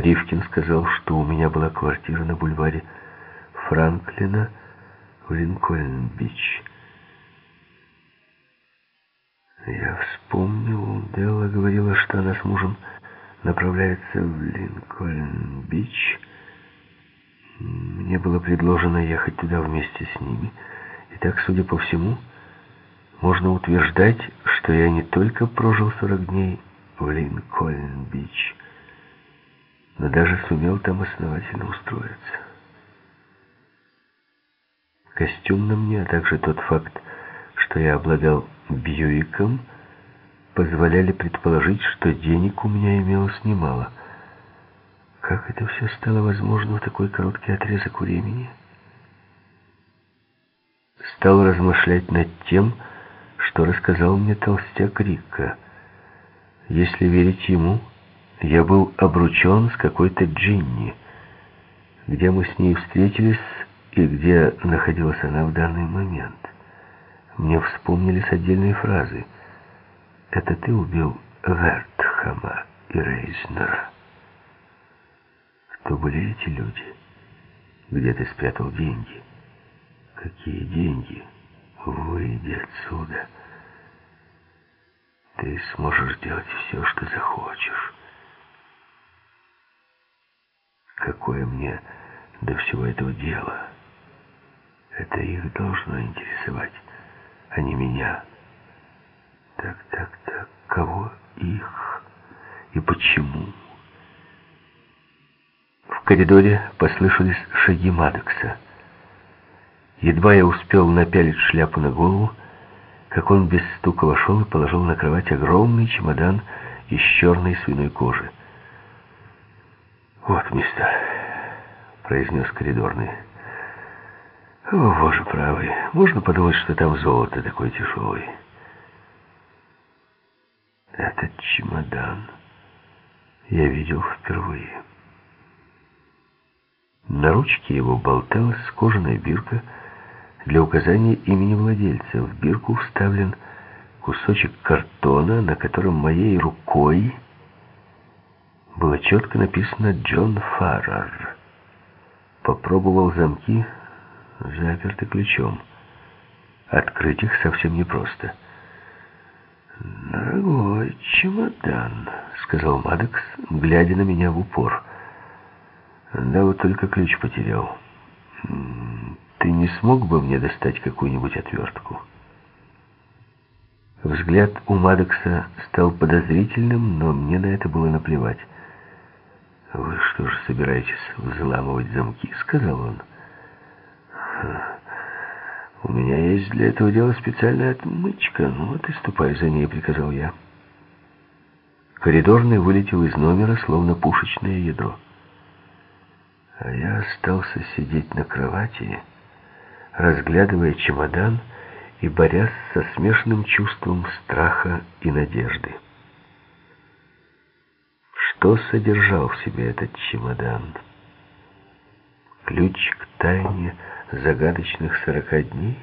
Ривкин сказал, что у меня была квартира на бульваре Франклина в Линкольн-Бич. Я вспомнил, Делла говорила, что она с мужем направляется в Линкольн-Бич. Мне было предложено ехать туда вместе с ними. И так, судя по всему, можно утверждать, что я не только прожил 40 дней в Линкольн-Бич, но даже сумел там основательно устроиться. Костюм на мне, а также тот факт, что я обладал Бьюиком, позволяли предположить, что денег у меня имелось немало. Как это все стало возможно в такой короткий отрезок времени? Стал размышлять над тем, что рассказал мне толстяк Рикка. Если верить ему, я был обручен с какой-то Джинни. Где мы с ней встретились и где находилась она в данный момент. Мне вспомнились отдельные фразы. «Это ты убил Вертхама и Рейзнера?» Кто были эти люди? Где ты спрятал деньги? Какие деньги? Выйди отсюда. Ты сможешь делать все, что захочешь. Какое мне до всего этого дело? Это их должно интересовать, а не меня. Так, так, так, кого их и почему? В коридоре послышались шаги Мадокса. Едва я успел напялить шляпу на голову, как он без стука вошел и положил на кровать огромный чемодан из черной свиной кожи. «Вот, мистер», — произнес коридорный. «О, боже правый, можно подумать, что там золото такое тяжелое». Этот чемодан я видел впервые. На ручке его болталась кожаная бирка, для указания имени владельца в бирку вставлен кусочек картона, на котором моей рукой было четко написано «Джон Фаррар». Попробовал замки, заперты ключом. Открыть их совсем непросто. «Дорогой чемодан», — сказал Мадокс, глядя на меня в упор. «Да вот только ключ потерял». Ты не смог бы мне достать какую-нибудь отвертку? Взгляд у Мадокса стал подозрительным, но мне на это было наплевать. «Вы что же собираетесь взламывать замки?» — сказал он. «У меня есть для этого дела специальная отмычка. Ну вот и ступай за ней», — приказал я. Коридорный вылетел из номера, словно пушечное ядро. А я остался сидеть на кровати разглядывая чемодан и борясь со смешанным чувством страха и надежды. Что содержал в себе этот чемодан? Ключ к тайне загадочных сорока дней?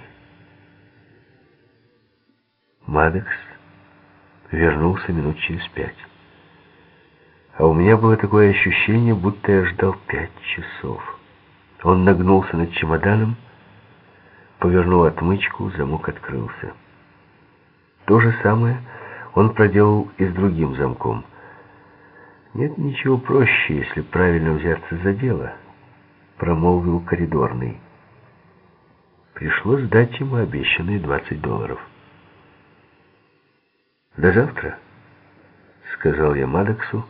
Мадекс вернулся минут через пять. А у меня было такое ощущение, будто я ждал пять часов. Он нагнулся над чемоданом, повернул отмычку, замок открылся. То же самое он проделал и с другим замком. «Нет ничего проще, если правильно взяться за дело», — промолвил коридорный. Пришлось дать ему обещанные 20 долларов. «До завтра», — сказал я Мадоксу.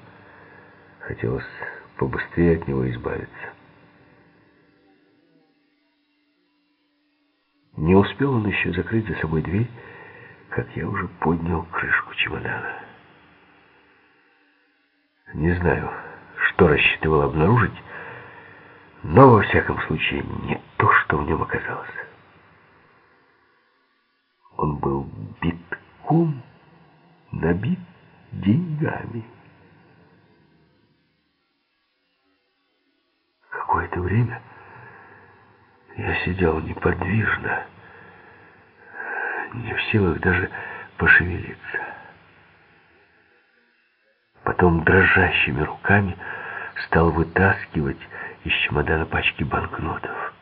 Хотелось побыстрее от него избавиться. Не успел он еще закрыть за собой дверь, как я уже поднял крышку чемодана. Не знаю, что рассчитывал обнаружить, но во всяком случае не то, что в нем оказалось. Он был битком набит деньгами. Какое-то время я сидел неподвижно, не в силах даже пошевелиться. Потом дрожащими руками стал вытаскивать из чемодана пачки банкнотов.